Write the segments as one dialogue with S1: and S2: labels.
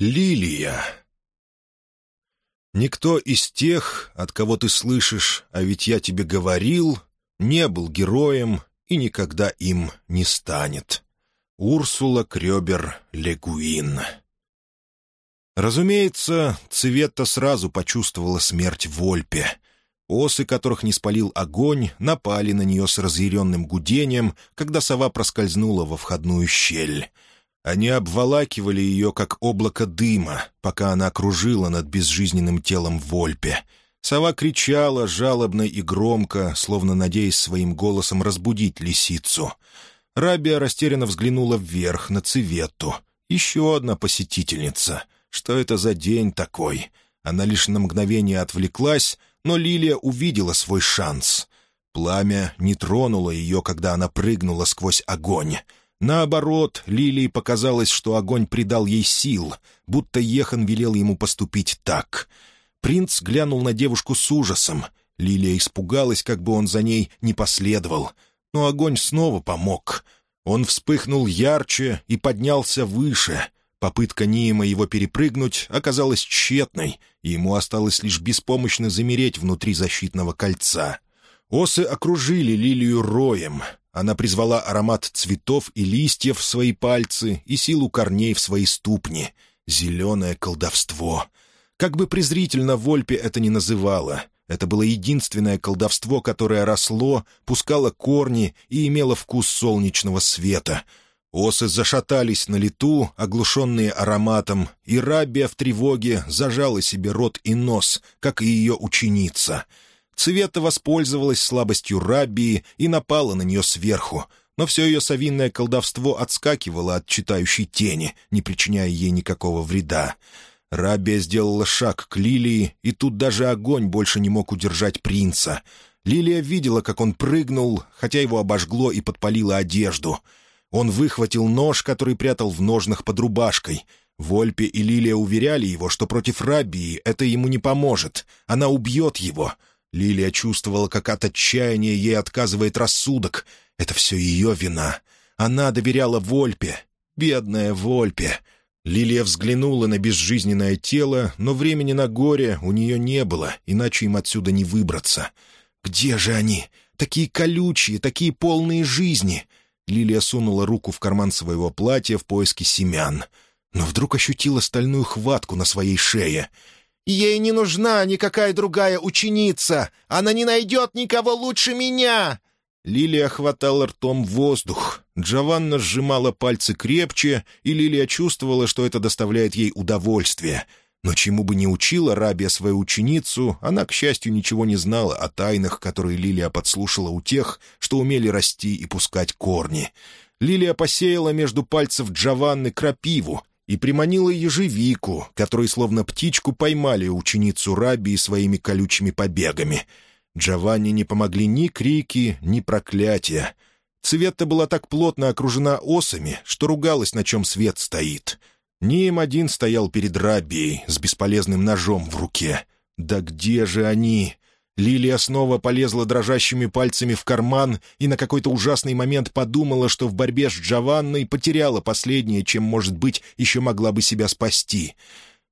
S1: Лилия. Никто из тех, от кого ты слышишь, а ведь я тебе говорил, не был героем и никогда им не станет. Урсула Крёбер Легуин. Разумеется, Цветта сразу почувствовала смерть Вольпе. Осы, которых не спалил огонь, напали на нее с разъяренным гудением, когда сова проскользнула во входную щель — они обволакивали ее, как облако дыма, пока она кружила над безжизненным телом Вольпе. Сова кричала жалобно и громко, словно надеясь своим голосом разбудить лисицу. Рабия растерянно взглянула вверх, на Циветту. Еще одна посетительница. Что это за день такой? Она лишь на мгновение отвлеклась, но Лилия увидела свой шанс. Пламя не тронуло ее, когда она прыгнула сквозь огонь — Наоборот, Лилии показалось, что огонь придал ей сил, будто Ехан велел ему поступить так. Принц глянул на девушку с ужасом. Лилия испугалась, как бы он за ней не последовал. Но огонь снова помог. Он вспыхнул ярче и поднялся выше. Попытка Ниема его перепрыгнуть оказалась тщетной, и ему осталось лишь беспомощно замереть внутри защитного кольца. Осы окружили Лилию роем — она призвала аромат цветов и листьев в свои пальцы и силу корней в свои ступни. Зеленое колдовство. Как бы презрительно Вольпе это ни называла, это было единственное колдовство, которое росло, пускало корни и имело вкус солнечного света. Осы зашатались на лету, оглушенные ароматом, и Раббия в тревоге зажала себе рот и нос, как и ее ученица — Цвета воспользовалась слабостью Рабии и напала на нее сверху, но все ее совинное колдовство отскакивало от читающей тени, не причиняя ей никакого вреда. Рабия сделала шаг к Лилии, и тут даже огонь больше не мог удержать принца. Лилия видела, как он прыгнул, хотя его обожгло и подпалило одежду. Он выхватил нож, который прятал в ножнах под рубашкой. Вольпе и Лилия уверяли его, что против Рабии это ему не поможет. Она убьет его — Лилия чувствовала, как от отчаяния ей отказывает рассудок. Это все ее вина. Она доверяла Вольпе. Бедная Вольпе. Лилия взглянула на безжизненное тело, но времени на горе у нее не было, иначе им отсюда не выбраться. «Где же они? Такие колючие, такие полные жизни!» Лилия сунула руку в карман своего платья в поиске семян, но вдруг ощутила стальную хватку на своей шее — Ей не нужна никакая другая ученица. Она не найдет никого лучше меня!» Лилия хватала ртом воздух. Джованна сжимала пальцы крепче, и Лилия чувствовала, что это доставляет ей удовольствие. Но чему бы ни учила Рабия свою ученицу, она, к счастью, ничего не знала о тайнах, которые Лилия подслушала у тех, что умели расти и пускать корни. Лилия посеяла между пальцев Джованны крапиву, и приманила ежевику, которой словно птичку поймали ученицу Раби своими колючими побегами. Джованни не помогли ни крики, ни проклятия. Цветта была так плотно окружена осами, что ругалась, на чем свет стоит. Ним один стоял перед Рабией с бесполезным ножом в руке. «Да где же они?» Лилия снова полезла дрожащими пальцами в карман и на какой-то ужасный момент подумала, что в борьбе с Джованной потеряла последнее, чем, может быть, еще могла бы себя спасти.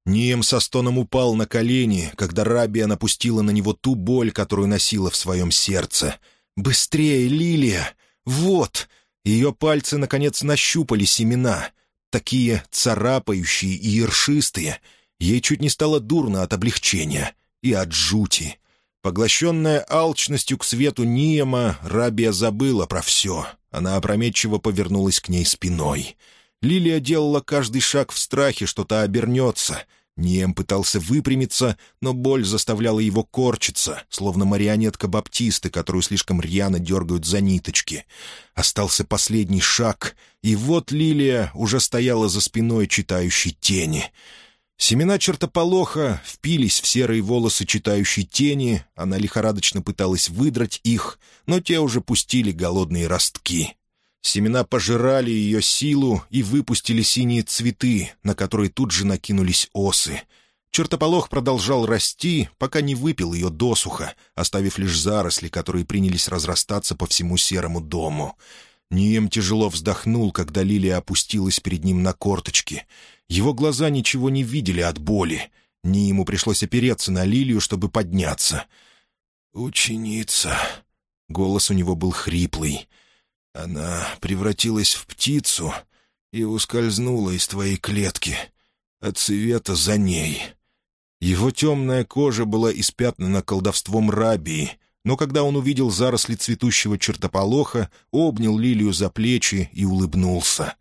S1: Нием со стоном упал на колени, когда Рабия напустила на него ту боль, которую носила в своем сердце. «Быстрее, Лилия! Вот!» Ее пальцы, наконец, нащупали семена. Такие царапающие и ершистые. Ей чуть не стало дурно от облегчения и от жути. Поглощенная алчностью к свету Ниема, Рабия забыла про все. Она опрометчиво повернулась к ней спиной. Лилия делала каждый шаг в страхе, что та обернется. Нием пытался выпрямиться, но боль заставляла его корчиться, словно марионетка Баптисты, которую слишком рьяно дергают за ниточки. Остался последний шаг, и вот Лилия уже стояла за спиной читающей тени — Семена чертополоха впились в серые волосы читающей тени, она лихорадочно пыталась выдрать их, но те уже пустили голодные ростки. Семена пожирали ее силу и выпустили синие цветы, на которые тут же накинулись осы. Чертополох продолжал расти, пока не выпил ее досуха, оставив лишь заросли, которые принялись разрастаться по всему серому дому. Нием тяжело вздохнул, когда Лилия опустилась перед ним на корточки. Его глаза ничего не видели от боли. Ниему пришлось опереться на Лилию, чтобы подняться. «Ученица...» Голос у него был хриплый. «Она превратилась в птицу и ускользнула из твоей клетки. От цвета за ней». Его темная кожа была испятнана колдовством рабии, но когда он увидел заросли цветущего чертополоха, обнял Лилию за плечи и улыбнулся.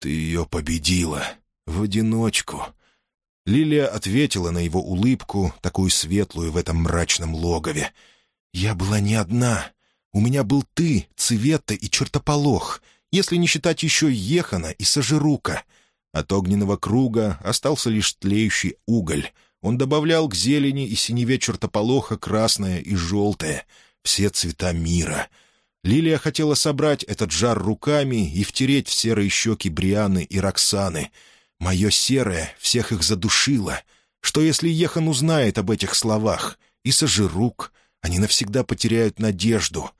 S1: «Ты ее победила. В одиночку». Лилия ответила на его улыбку, такую светлую в этом мрачном логове. «Я была не одна. У меня был ты, Цветта и чертополох, если не считать еще Ехана и Сажирука. От огненного круга остался лишь тлеющий уголь, он добавлял к зелени и синеве чертополоха красное и желтое, все цвета мира. Лилия хотела собрать этот жар руками и втереть в серые щеки Брианы и Роксаны. Мое серое всех их задушило. Что если Ехан узнает об этих словах? И Сожирук, они навсегда потеряют надежду.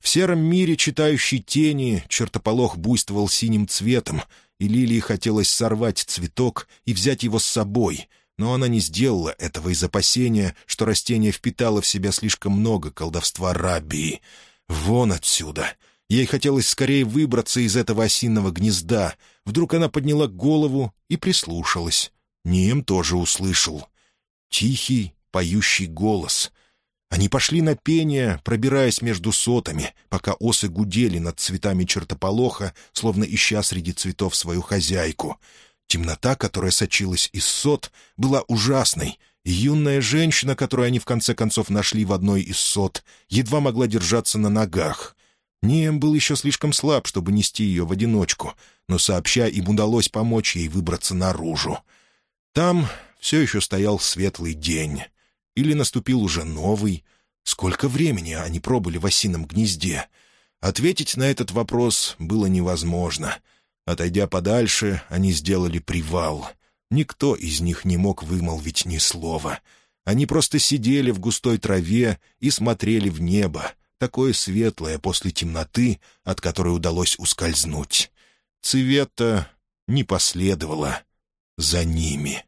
S1: В сером мире читающей тени чертополох буйствовал синим цветом, и Лилии хотелось сорвать цветок и взять его с собой — но она не сделала этого из опасения, что растение впитало в себя слишком много колдовства рабии. Вон отсюда! Ей хотелось скорее выбраться из этого осинного гнезда. Вдруг она подняла голову и прислушалась. Нием тоже услышал. Тихий, поющий голос. Они пошли на пение, пробираясь между сотами, пока осы гудели над цветами чертополоха, словно ища среди цветов свою хозяйку — Темнота, которая сочилась из сот, была ужасной, и юная женщина, которую они в конце концов нашли в одной из сот, едва могла держаться на ногах. Нием был еще слишком слаб, чтобы нести ее в одиночку, но сообща им удалось помочь ей выбраться наружу. Там все еще стоял светлый день. Или наступил уже новый. Сколько времени они пробыли в осином гнезде? Ответить на этот вопрос было невозможно — Отойдя подальше, они сделали привал. Никто из них не мог вымолвить ни слова. Они просто сидели в густой траве и смотрели в небо, такое светлое после темноты, от которой удалось ускользнуть. Цвета не последовало за ними.